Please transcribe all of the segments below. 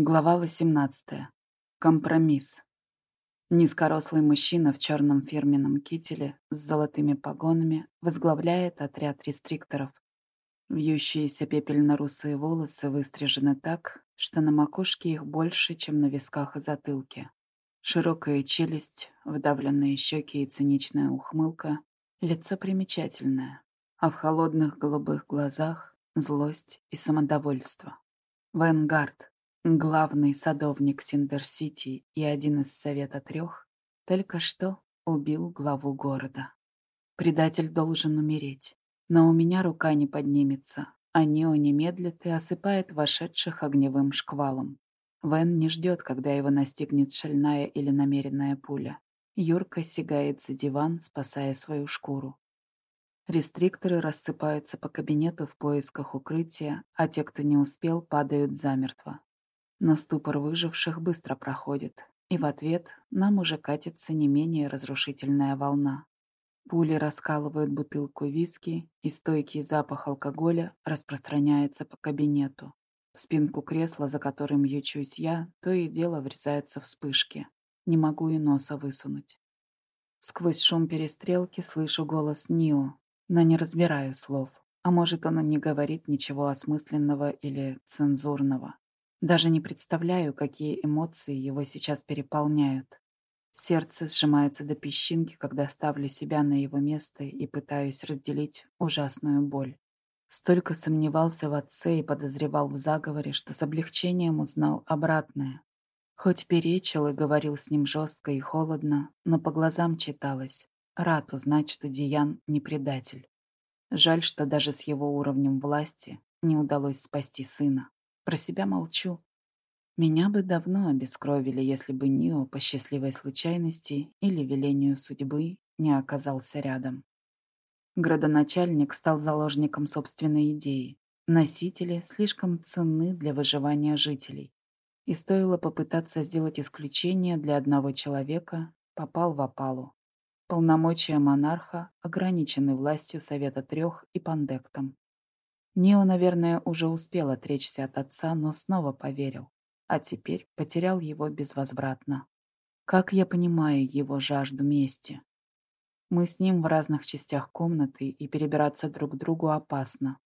Глава 18. Компромисс. Низкорослый мужчина в черном фирменном кителе с золотыми погонами возглавляет отряд рестрикторов. Вьющиеся пепельно-русые волосы выстрижены так, что на макушке их больше, чем на висках и затылке. Широкая челюсть, вдавленные щеки и циничная ухмылка, лицо примечательное, а в холодных голубых глазах злость и самодовольство. Венгард, Главный садовник Синдер-Сити и один из Совета Трех только что убил главу города. Предатель должен умереть, но у меня рука не поднимется, а Нео не медлит и осыпает вошедших огневым шквалом. Вен не ждет, когда его настигнет шальная или намеренная пуля. Юрка сигает за диван, спасая свою шкуру. Рестрикторы рассыпаются по кабинету в поисках укрытия, а те, кто не успел, падают замертво. Но ступор выживших быстро проходит, и в ответ нам уже катится не менее разрушительная волна. Пули раскалывают бутылку виски, и стойкий запах алкоголя распространяется по кабинету. В спинку кресла, за которым ючусь я, то и дело врезаются вспышки. Не могу и носа высунуть. Сквозь шум перестрелки слышу голос Нио, но не разбираю слов. А может, он и не говорит ничего осмысленного или цензурного. Даже не представляю, какие эмоции его сейчас переполняют. Сердце сжимается до песчинки, когда ставлю себя на его место и пытаюсь разделить ужасную боль. Столько сомневался в отце и подозревал в заговоре, что с облегчением узнал обратное. Хоть перечил и говорил с ним жестко и холодно, но по глазам читалось. Рад узнать, что Диан не предатель. Жаль, что даже с его уровнем власти не удалось спасти сына. Про себя молчу. Меня бы давно обескровили, если бы Нио по счастливой случайности или велению судьбы не оказался рядом. Градоначальник стал заложником собственной идеи. Носители слишком ценны для выживания жителей. И стоило попытаться сделать исключение для одного человека, попал в опалу. Полномочия монарха ограничены властью Совета Трех и Пандектом. Нео, наверное, уже успел отречься от отца, но снова поверил. А теперь потерял его безвозвратно. Как я понимаю его жажду мести. Мы с ним в разных частях комнаты, и перебираться друг к другу опасно.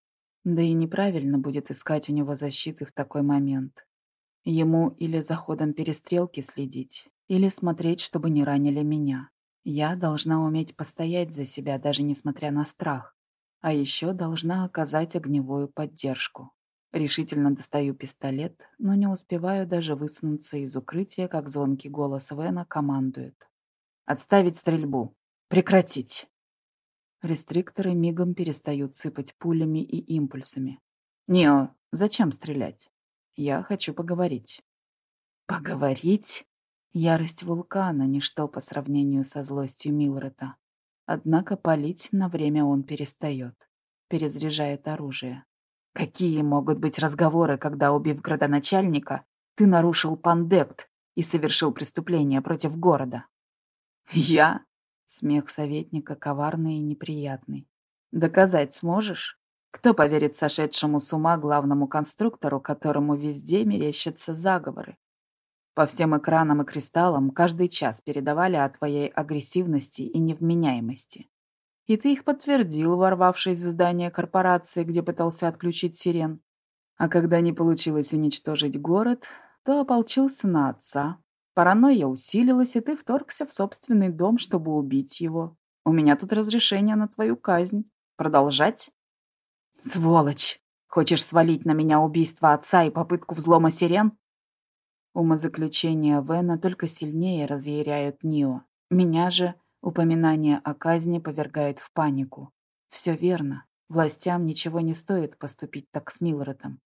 Да и неправильно будет искать у него защиты в такой момент. Ему или за ходом перестрелки следить, или смотреть, чтобы не ранили меня. Я должна уметь постоять за себя, даже несмотря на страх. А еще должна оказать огневую поддержку. Решительно достаю пистолет, но не успеваю даже высунуться из укрытия, как звонкий голос Вена командует. «Отставить стрельбу! Прекратить!» Рестрикторы мигом перестают сыпать пулями и импульсами. «Нео, зачем стрелять? Я хочу поговорить». «Поговорить?» Ярость вулкана — ничто по сравнению со злостью Милрета. Однако палить на время он перестает. Перезаряжает оружие. Какие могут быть разговоры, когда, убив градоначальника, ты нарушил пандект и совершил преступление против города? Я? Смех советника коварный и неприятный. Доказать сможешь? Кто поверит сошедшему с ума главному конструктору, которому везде мерещатся заговоры? По всем экранам и кристаллам каждый час передавали о твоей агрессивности и невменяемости. И ты их подтвердил, ворвавшись в здание корпорации, где пытался отключить сирен. А когда не получилось уничтожить город, то ополчился на отца. Паранойя усилилась, и ты вторгся в собственный дом, чтобы убить его. У меня тут разрешение на твою казнь. Продолжать? Сволочь! Хочешь свалить на меня убийство отца и попытку взлома сирен? Умозаключения Вена только сильнее разъяряют Нио. Меня же упоминание о казни повергает в панику. Все верно. Властям ничего не стоит поступить так с Милротом.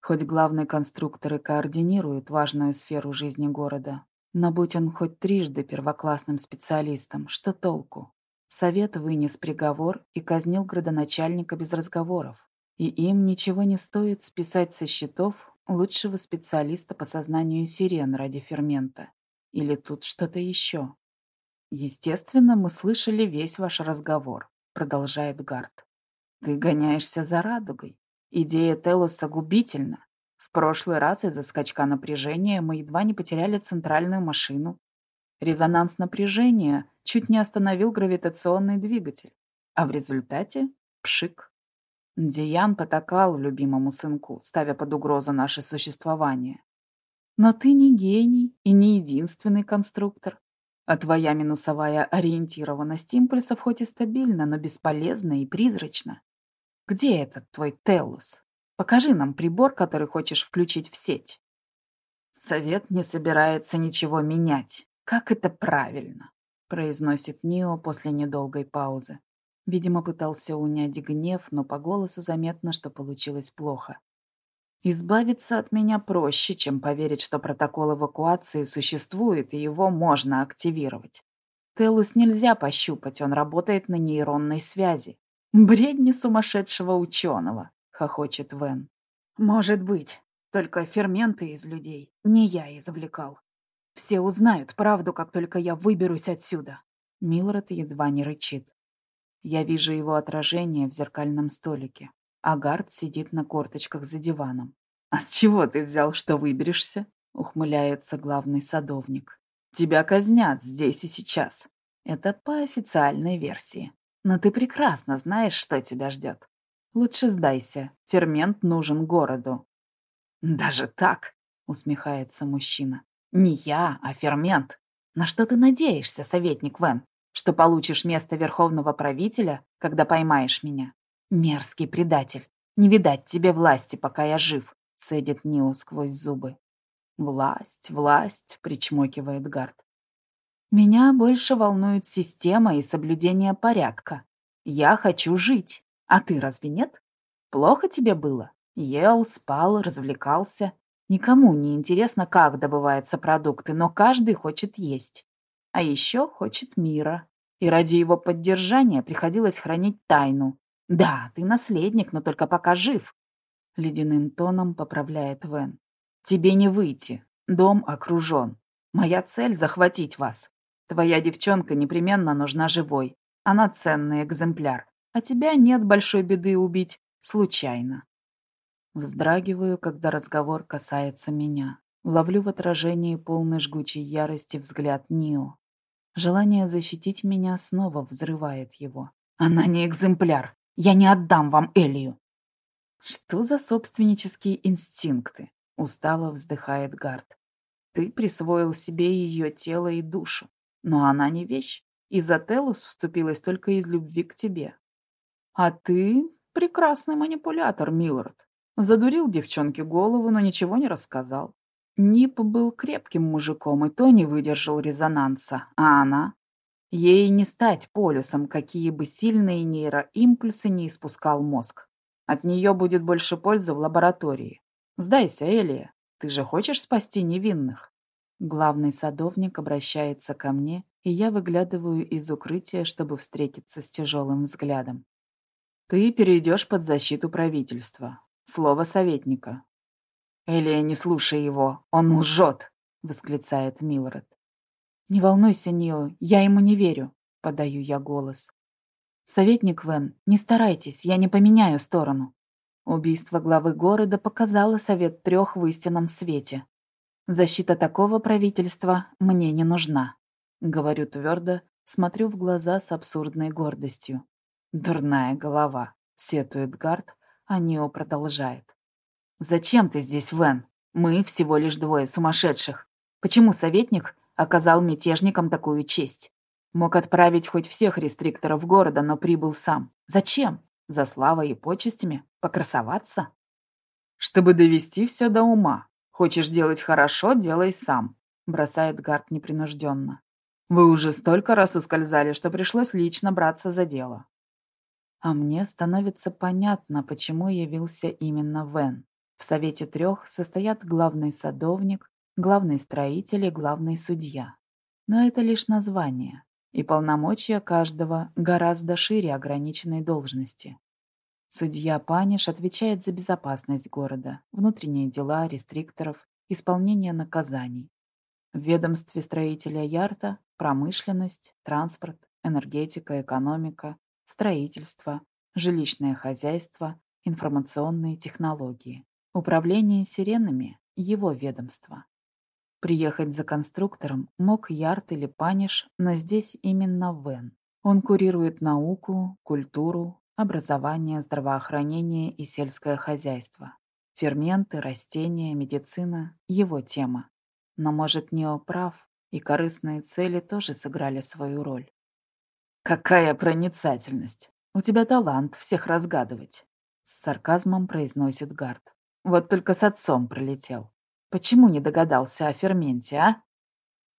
Хоть главный конструктор и координирует важную сферу жизни города, но будь он хоть трижды первоклассным специалистом, что толку? Совет вынес приговор и казнил градоначальника без разговоров. И им ничего не стоит списать со счетов лучшего специалиста по сознанию сирен ради фермента. Или тут что-то еще? Естественно, мы слышали весь ваш разговор, продолжает Гард. Ты гоняешься за радугой. Идея Телоса губительна. В прошлый раз из-за скачка напряжения мы едва не потеряли центральную машину. Резонанс напряжения чуть не остановил гравитационный двигатель, а в результате — пшик. Диан потакал любимому сынку, ставя под угрозу наше существование. Но ты не гений и не единственный конструктор. А твоя минусовая ориентированность импульсов хоть и стабильна, но бесполезна и призрачна. Где этот твой Телус? Покажи нам прибор, который хочешь включить в сеть. Совет не собирается ничего менять. Как это правильно? Произносит Нио после недолгой паузы. Видимо, пытался унять гнев, но по голосу заметно, что получилось плохо. Избавиться от меня проще, чем поверить, что протокол эвакуации существует и его можно активировать. Телус нельзя пощупать, он работает на нейронной связи. Бредни сумасшедшего ученого, хохочет Вен. Может быть, только ферменты из людей не я извлекал. Все узнают правду, как только я выберусь отсюда. Милред едва не рычит. Я вижу его отражение в зеркальном столике. Агард сидит на корточках за диваном. «А с чего ты взял, что выберешься?» — ухмыляется главный садовник. «Тебя казнят здесь и сейчас. Это по официальной версии. Но ты прекрасно знаешь, что тебя ждет. Лучше сдайся. Фермент нужен городу». «Даже так?» — усмехается мужчина. «Не я, а фермент. На что ты надеешься, советник Вен? Что получишь место верховного правителя, когда поймаешь меня? «Мерзкий предатель! Не видать тебе власти, пока я жив!» — цедит Нио сквозь зубы. «Власть, власть!» — причмокивает Гард. «Меня больше волнует система и соблюдение порядка. Я хочу жить, а ты разве нет? Плохо тебе было? Ел, спал, развлекался. Никому не интересно, как добываются продукты, но каждый хочет есть. А еще хочет мира. И ради его поддержания приходилось хранить тайну, «Да, ты наследник, но только пока жив», — ледяным тоном поправляет Вен. «Тебе не выйти. Дом окружен. Моя цель — захватить вас. Твоя девчонка непременно нужна живой. Она ценный экземпляр. А тебя нет большой беды убить случайно». Вздрагиваю, когда разговор касается меня. Ловлю в отражении полной жгучей ярости взгляд Нио. Желание защитить меня снова взрывает его. Она не экземпляр. Я не отдам вам Элию. Что за собственнические инстинкты? Устало вздыхает Гард. Ты присвоил себе ее тело и душу, но она не вещь. И вступилась только из любви к тебе. А ты прекрасный манипулятор, Милред. Задурил девчонке голову, но ничего не рассказал. Нип был крепким мужиком, и то не выдержал резонанса, а она Ей не стать полюсом, какие бы сильные нейроимпульсы не испускал мозг. От нее будет больше пользы в лаборатории. Сдайся, Элия, ты же хочешь спасти невинных? Главный садовник обращается ко мне, и я выглядываю из укрытия, чтобы встретиться с тяжелым взглядом. Ты перейдешь под защиту правительства. Слово советника. Элия, не слушай его, он лжет, восклицает Милред. «Не волнуйся, Нио, я ему не верю», — подаю я голос. «Советник Вен, не старайтесь, я не поменяю сторону». Убийство главы города показало Совет Трех в истинном свете. Защита такого правительства мне не нужна. Говорю твердо, смотрю в глаза с абсурдной гордостью. «Дурная голова», — сетует Гард, а Нио продолжает. «Зачем ты здесь, Вен? Мы всего лишь двое сумасшедших. Почему советник оказал мятежникам такую честь. Мог отправить хоть всех рестрикторов города, но прибыл сам. Зачем? За славой и почестями? Покрасоваться? Чтобы довести все до ума. Хочешь делать хорошо, делай сам, бросает Гард непринужденно. Вы уже столько раз ускользали, что пришлось лично браться за дело. А мне становится понятно, почему явился именно Вен. В Совете Трех состоят главный садовник, главный строитель и главный судья. Но это лишь название, и полномочия каждого гораздо шире ограниченной должности. Судья Паниш отвечает за безопасность города, внутренние дела, рестрикторов, исполнение наказаний. В ведомстве строителя Ярта – промышленность, транспорт, энергетика, экономика, строительство, жилищное хозяйство, информационные технологии. Управление сиренами — его ведомство. Приехать за конструктором мог Ярд или Паниш, но здесь именно Вен. Он курирует науку, культуру, образование, здравоохранение и сельское хозяйство. Ферменты, растения, медицина — его тема. Но, может, Нео прав, и корыстные цели тоже сыграли свою роль. «Какая проницательность! У тебя талант всех разгадывать!» С сарказмом произносит Гард. «Вот только с отцом пролетел. Почему не догадался о ферменте, а?»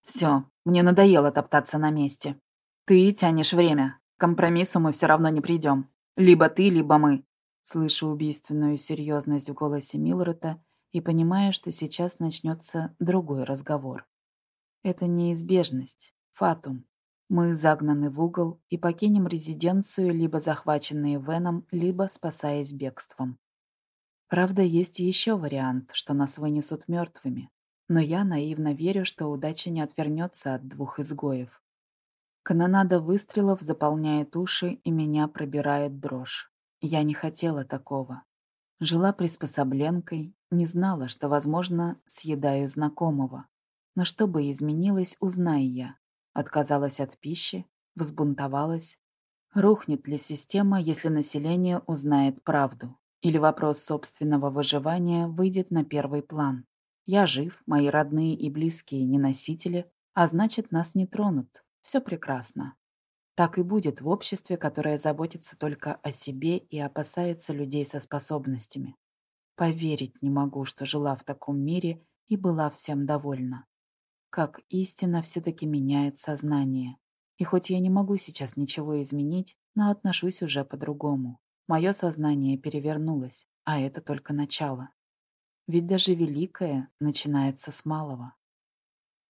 «Все, мне надоело топтаться на месте. Ты тянешь время. К компромиссу мы все равно не придем. Либо ты, либо мы». Слышу убийственную серьезность в голосе Милрета и понимаю, что сейчас начнется другой разговор. Это неизбежность, фатум. Мы загнаны в угол и покинем резиденцию, либо захваченные Веном, либо спасаясь бегством. Правда, есть еще вариант, что нас вынесут мертвыми, но я наивно верю, что удача не отвернется от двух изгоев. Канонада выстрелов заполняет уши, и меня пробирает дрожь. Я не хотела такого. Жила приспособленкой, не знала, что, возможно, съедаю знакомого. Но что бы изменилось, узнай я. Отказалась от пищи, взбунтовалась. Рухнет ли система, если население узнает правду? Или вопрос собственного выживания выйдет на первый план? Я жив, мои родные и близкие не носители, а значит, нас не тронут. Все прекрасно. Так и будет в обществе, которое заботится только о себе и опасается людей со способностями. Поверить не могу, что жила в таком мире и была всем довольна. Как истина все-таки меняет сознание. И хоть я не могу сейчас ничего изменить, но отношусь уже по-другому. Мое сознание перевернулось, а это только начало. Ведь даже великое начинается с малого.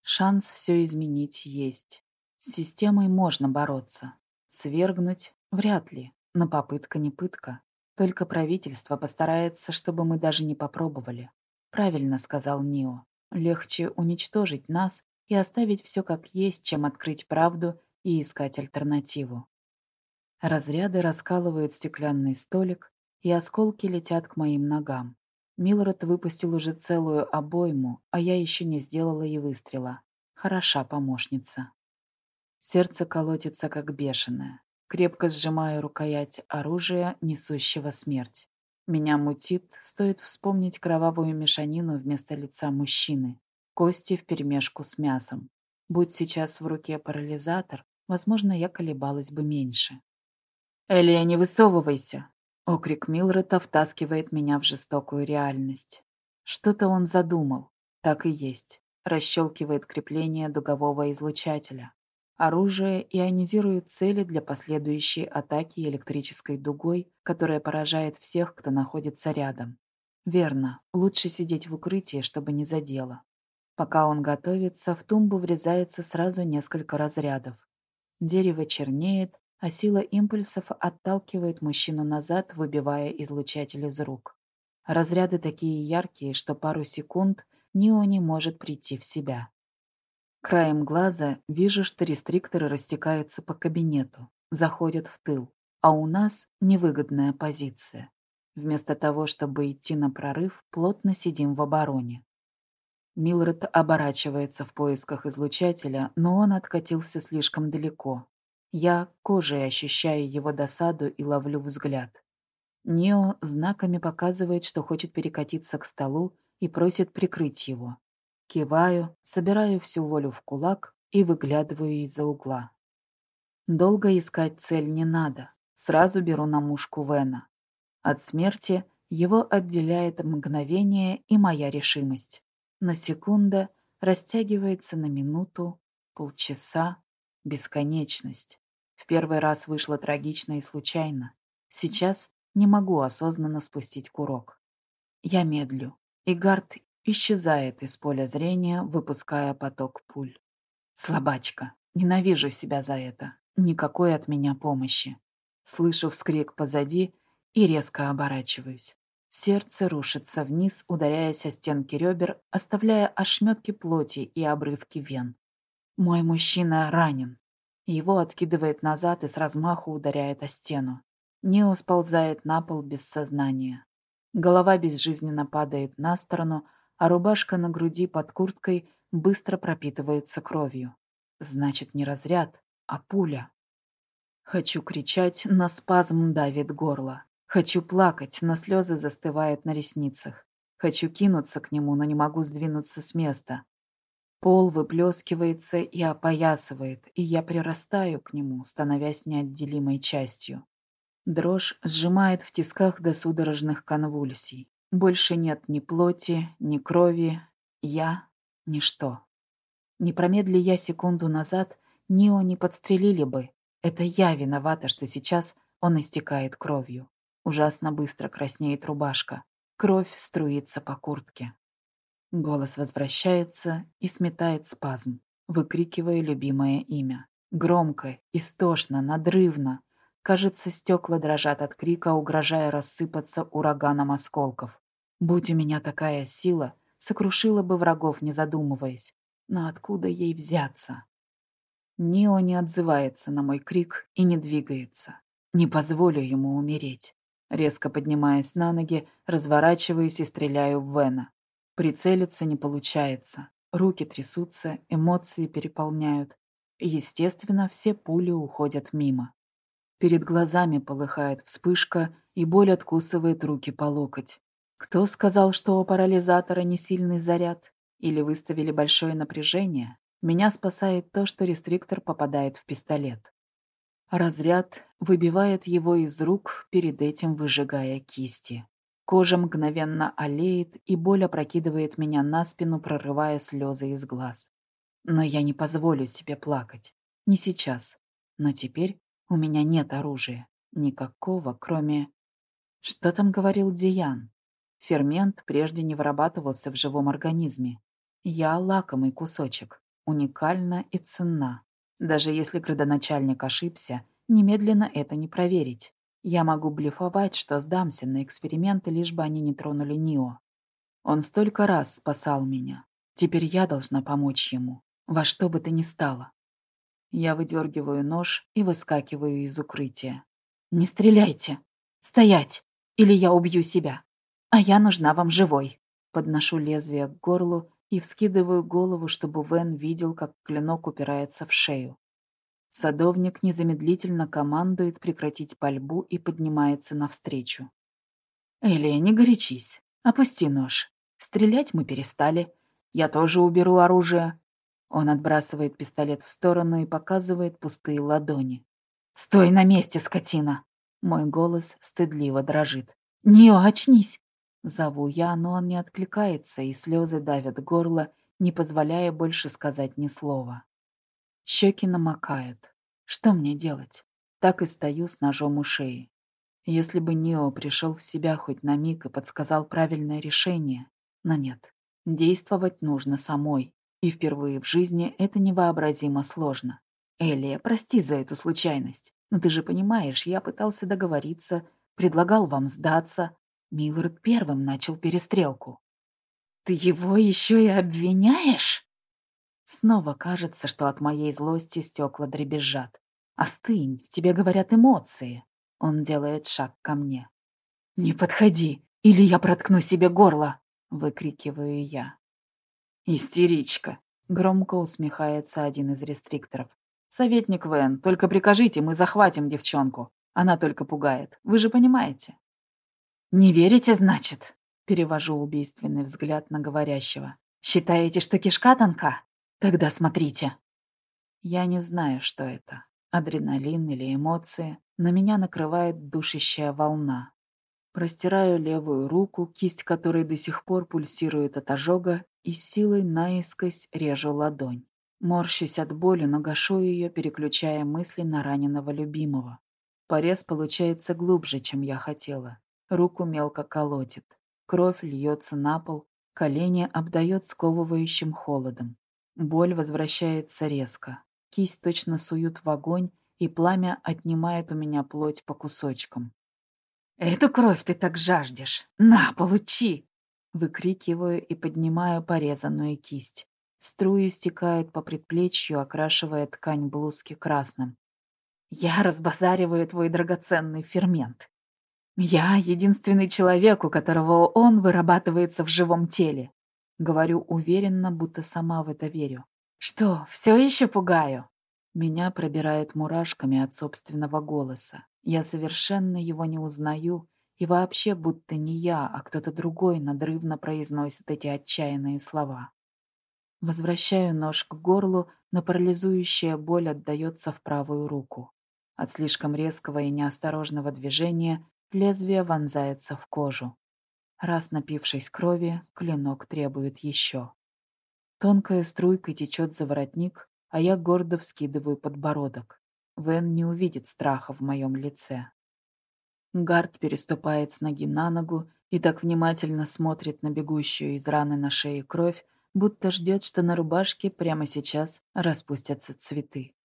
Шанс все изменить есть. С системой можно бороться. Свергнуть — вряд ли, но попытка не пытка. Только правительство постарается, чтобы мы даже не попробовали. Правильно сказал Нио. Легче уничтожить нас и оставить все как есть, чем открыть правду и искать альтернативу. Разряды раскалывают стеклянный столик, и осколки летят к моим ногам. Милред выпустил уже целую обойму, а я еще не сделала и выстрела. Хороша помощница. Сердце колотится, как бешеное. Крепко сжимаю рукоять оружия, несущего смерть. Меня мутит, стоит вспомнить кровавую мешанину вместо лица мужчины. Кости вперемешку с мясом. Будь сейчас в руке парализатор, возможно, я колебалась бы меньше. «Элия, не высовывайся!» Окрик Милрета втаскивает меня в жестокую реальность. Что-то он задумал. Так и есть. Расщелкивает крепление дугового излучателя. Оружие ионизирует цели для последующей атаки электрической дугой, которая поражает всех, кто находится рядом. Верно, лучше сидеть в укрытии, чтобы не задело. Пока он готовится, в тумбу врезается сразу несколько разрядов. Дерево чернеет, а сила импульсов отталкивает мужчину назад, выбивая излучатель из рук. Разряды такие яркие, что пару секунд Нио не может прийти в себя. Краем глаза вижу, что рестрикторы растекаются по кабинету, заходят в тыл, а у нас невыгодная позиция. Вместо того, чтобы идти на прорыв, плотно сидим в обороне. Милред оборачивается в поисках излучателя, но он откатился слишком далеко. Я кожей ощущаю его досаду и ловлю взгляд. Нео знаками показывает, что хочет перекатиться к столу и просит прикрыть его. Киваю, собираю всю волю в кулак и выглядываю из-за угла. Долго искать цель не надо. Сразу беру на мушку Вена. От смерти его отделяет мгновение и моя решимость. На секунда растягивается на минуту, полчаса, бесконечность. В первый раз вышло трагично и случайно. Сейчас не могу осознанно спустить курок. Я медлю. и Игард исчезает из поля зрения, выпуская поток пуль. Слабачка. Ненавижу себя за это. Никакой от меня помощи. Слышу вскрик позади и резко оборачиваюсь. Сердце рушится вниз, ударяясь о стенки ребер, оставляя ошметки плоти и обрывки вен. Мой мужчина ранен. Его откидывает назад и с размаху ударяет о стену. Нео сползает на пол без сознания. Голова безжизненно падает на сторону, а рубашка на груди под курткой быстро пропитывается кровью. Значит, не разряд, а пуля. Хочу кричать, но спазм давит горло. Хочу плакать, но слезы застывают на ресницах. Хочу кинуться к нему, но не могу сдвинуться с места. Пол выплескивается и опоясывает, и я прирастаю к нему, становясь неотделимой частью. Дрожь сжимает в тисках до судорожных конвульсий. Больше нет ни плоти, ни крови. Я — ничто. Не промедли я секунду назад, Нио не подстрелили бы. Это я виновата, что сейчас он истекает кровью. Ужасно быстро краснеет рубашка. Кровь струится по куртке. Голос возвращается и сметает спазм, выкрикивая любимое имя. Громко, истошно, надрывно. Кажется, стекла дрожат от крика, угрожая рассыпаться ураганом осколков. Будь у меня такая сила, сокрушила бы врагов, не задумываясь. Но откуда ей взяться? Нио не отзывается на мой крик и не двигается. Не позволю ему умереть. Резко поднимаясь на ноги, разворачиваюсь и стреляю в Вена. Прицелиться не получается. Руки трясутся, эмоции переполняют. Естественно, все пули уходят мимо. Перед глазами полыхает вспышка, и боль откусывает руки по локоть. Кто сказал, что у парализатора не сильный заряд? Или выставили большое напряжение? Меня спасает то, что рестриктор попадает в пистолет. Разряд выбивает его из рук, перед этим выжигая кисти. Кожа мгновенно олеет, и боль опрокидывает меня на спину, прорывая слезы из глаз. Но я не позволю себе плакать. Не сейчас. Но теперь у меня нет оружия. Никакого, кроме... Что там говорил Диан? Фермент прежде не вырабатывался в живом организме. Я лакомый кусочек, уникальна и ценна. Даже если градоначальник ошибся, немедленно это не проверить. Я могу блефовать, что сдамся на эксперименты, лишь бы они не тронули Нио. Он столько раз спасал меня. Теперь я должна помочь ему. Во что бы то ни стало. Я выдергиваю нож и выскакиваю из укрытия. «Не стреляйте! Стоять! Или я убью себя! А я нужна вам живой!» Подношу лезвие к горлу и вскидываю голову, чтобы Вен видел, как клинок упирается в шею. Садовник незамедлительно командует прекратить пальбу и поднимается навстречу. «Элия, не горячись. Опусти нож. Стрелять мы перестали. Я тоже уберу оружие». Он отбрасывает пистолет в сторону и показывает пустые ладони. «Стой на месте, скотина!» Мой голос стыдливо дрожит. «Нио, очнись! Зову я, но он не откликается, и слезы давят горло, не позволяя больше сказать ни слова. Щеки намокают. Что мне делать? Так и стою с ножом у шеи. Если бы Нио пришел в себя хоть на миг и подсказал правильное решение. Но нет, действовать нужно самой. И впервые в жизни это невообразимо сложно. Элия, прости за эту случайность. Но ты же понимаешь, я пытался договориться, предлагал вам сдаться, Милорд первым начал перестрелку. «Ты его еще и обвиняешь?» Снова кажется, что от моей злости стекла дребезжат. «Остынь, тебе говорят эмоции». Он делает шаг ко мне. «Не подходи, или я проткну себе горло!» — выкрикиваю я. «Истеричка!» — громко усмехается один из рестрикторов. «Советник Вен, только прикажите, мы захватим девчонку. Она только пугает. Вы же понимаете?» «Не верите, значит?» Перевожу убийственный взгляд на говорящего. «Считаете, что кишка тонка? Тогда смотрите». Я не знаю, что это. Адреналин или эмоции. На меня накрывает душащая волна. Простираю левую руку, кисть которой до сих пор пульсирует от ожога, и силой наискось режу ладонь. Морщусь от боли, но гашу ее, переключая мысли на раненого любимого. Порез получается глубже, чем я хотела. Руку мелко колотит. Кровь льется на пол, колени обдает сковывающим холодом. Боль возвращается резко. Кисть точно суют в огонь, и пламя отнимает у меня плоть по кусочкам. «Эту кровь ты так жаждешь! На, получи!» Выкрикиваю и поднимаю порезанную кисть. Струи стекают по предплечью, окрашивая ткань блузки красным. «Я разбазариваю твой драгоценный фермент. «Я единственный человек, у которого он вырабатывается в живом теле», говорю уверенно, будто сама в это верю. «Что, все еще пугаю?» Меня пробирает мурашками от собственного голоса. Я совершенно его не узнаю, и вообще будто не я, а кто-то другой надрывно произносит эти отчаянные слова. Возвращаю нож к горлу, но парализующая боль отдается в правую руку. От слишком резкого и неосторожного движения лезвие вонзается в кожу. Раз напившись крови, клинок требует еще. Тонкая струйка течет за воротник, а я гордо вскидываю подбородок. Вен не увидит страха в моем лице. Гард переступает с ноги на ногу и так внимательно смотрит на бегущую из раны на шее кровь, будто ждет, что на рубашке прямо сейчас распустятся цветы.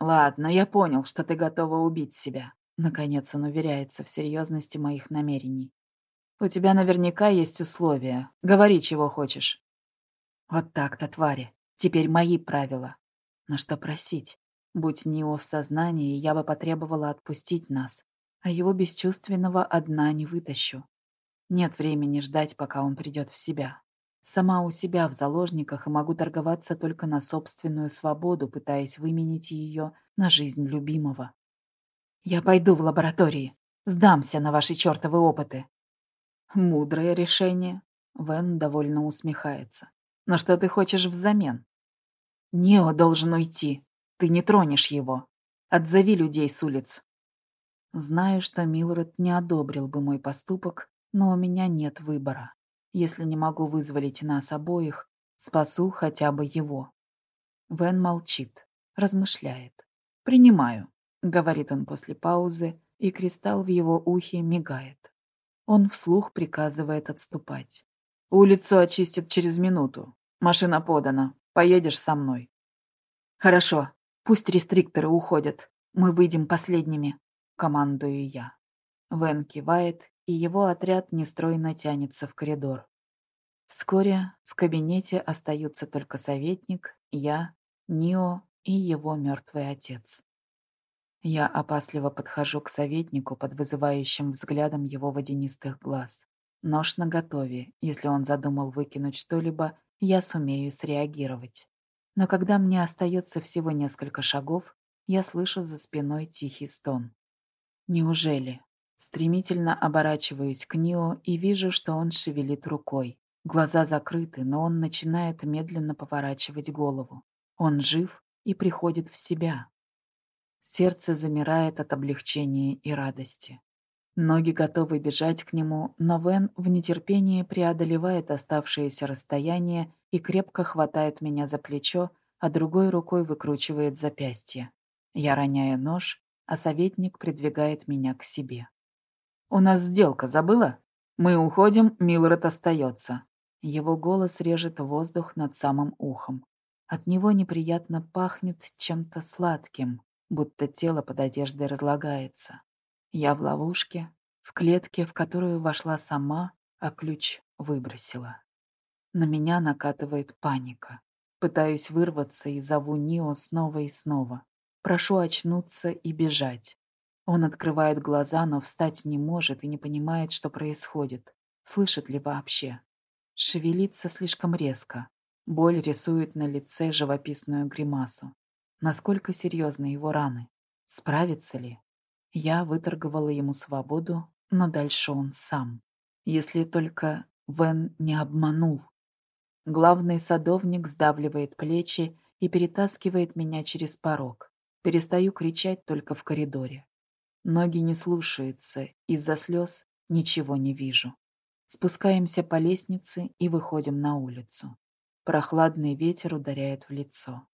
«Ладно, я понял, что ты готова убить себя». Наконец он уверяется в серьезности моих намерений. «У тебя наверняка есть условия. Говори, чего хочешь». «Вот так-то, твари. Теперь мои правила. Но что просить? Будь Нио в сознании, я бы потребовала отпустить нас, а его бесчувственного одна не вытащу. Нет времени ждать, пока он придет в себя. Сама у себя в заложниках и могу торговаться только на собственную свободу, пытаясь выменить ее на жизнь любимого. Я пойду в лаборатории. Сдамся на ваши чертовы опыты. Мудрое решение. Вен довольно усмехается. Но что ты хочешь взамен? Нео должен уйти. Ты не тронешь его. Отзови людей с улиц. Знаю, что Милред не одобрил бы мой поступок, но у меня нет выбора. Если не могу вызволить нас обоих, спасу хотя бы его. Вен молчит, размышляет. «Принимаю», — говорит он после паузы, и кристалл в его ухе мигает. Он вслух приказывает отступать. «Улицу очистят через минуту. Машина подана. Поедешь со мной». «Хорошо. Пусть рестрикторы уходят. Мы выйдем последними», — командую я. Вен кивает и его отряд нестройно тянется в коридор. Вскоре в кабинете остаются только советник, я, Нио и его мертвый отец. Я опасливо подхожу к советнику под вызывающим взглядом его водянистых глаз. Нож наготове, если он задумал выкинуть что-либо, я сумею среагировать. Но когда мне остается всего несколько шагов, я слышу за спиной тихий стон. Неужели? Стремительно оборачиваюсь к Нио и вижу, что он шевелит рукой. Глаза закрыты, но он начинает медленно поворачивать голову. Он жив и приходит в себя. Сердце замирает от облегчения и радости. Ноги готовы бежать к нему, но Вен в нетерпении преодолевает оставшееся расстояние и крепко хватает меня за плечо, а другой рукой выкручивает запястье. Я роняю нож, а советник придвигает меня к себе. «У нас сделка, забыла? Мы уходим, Милред остается». Его голос режет воздух над самым ухом. От него неприятно пахнет чем-то сладким, будто тело под одеждой разлагается. Я в ловушке, в клетке, в которую вошла сама, а ключ выбросила. На меня накатывает паника. Пытаюсь вырваться и зову Нио снова и снова. Прошу очнуться и бежать. Он открывает глаза, но встать не может и не понимает, что происходит. Слышит ли вообще? Шевелится слишком резко. Боль рисует на лице живописную гримасу. Насколько серьезны его раны? Справится ли? Я выторговала ему свободу, но дальше он сам. Если только Вен не обманул. Главный садовник сдавливает плечи и перетаскивает меня через порог. Перестаю кричать только в коридоре. Ноги не слушаются, из-за слез ничего не вижу. Спускаемся по лестнице и выходим на улицу. Прохладный ветер ударяет в лицо.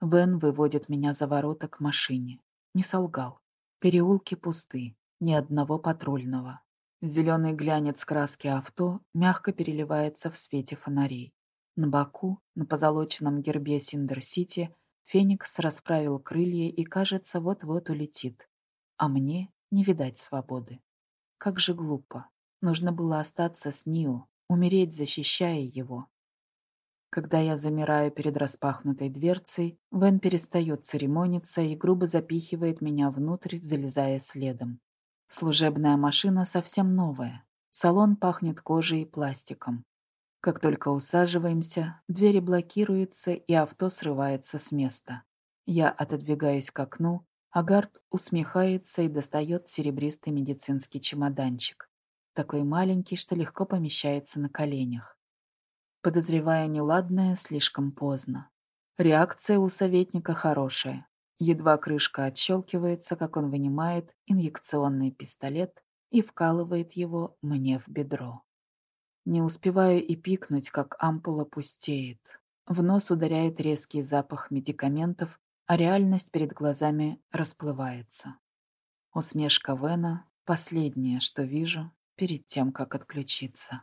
Вен выводит меня за ворота к машине. Не солгал. Переулки пусты, ни одного патрульного. Зеленый глянец краски авто мягко переливается в свете фонарей. На боку, на позолоченном гербе Синдер-Сити, Феникс расправил крылья и, кажется, вот-вот улетит а мне не видать свободы. Как же глупо. Нужно было остаться с Нио, умереть, защищая его. Когда я замираю перед распахнутой дверцей, Вен перестает церемониться и грубо запихивает меня внутрь, залезая следом. Служебная машина совсем новая. Салон пахнет кожей и пластиком. Как только усаживаемся, двери блокируются, и авто срывается с места. Я отодвигаюсь к окну, Агард усмехается и достает серебристый медицинский чемоданчик. Такой маленький, что легко помещается на коленях. Подозревая неладное, слишком поздно. Реакция у советника хорошая. Едва крышка отщелкивается, как он вынимает инъекционный пистолет и вкалывает его мне в бедро. Не успеваю и пикнуть, как ампула пустеет. В нос ударяет резкий запах медикаментов, а реальность перед глазами расплывается. Усмешка Вена — последнее, что вижу перед тем, как отключиться.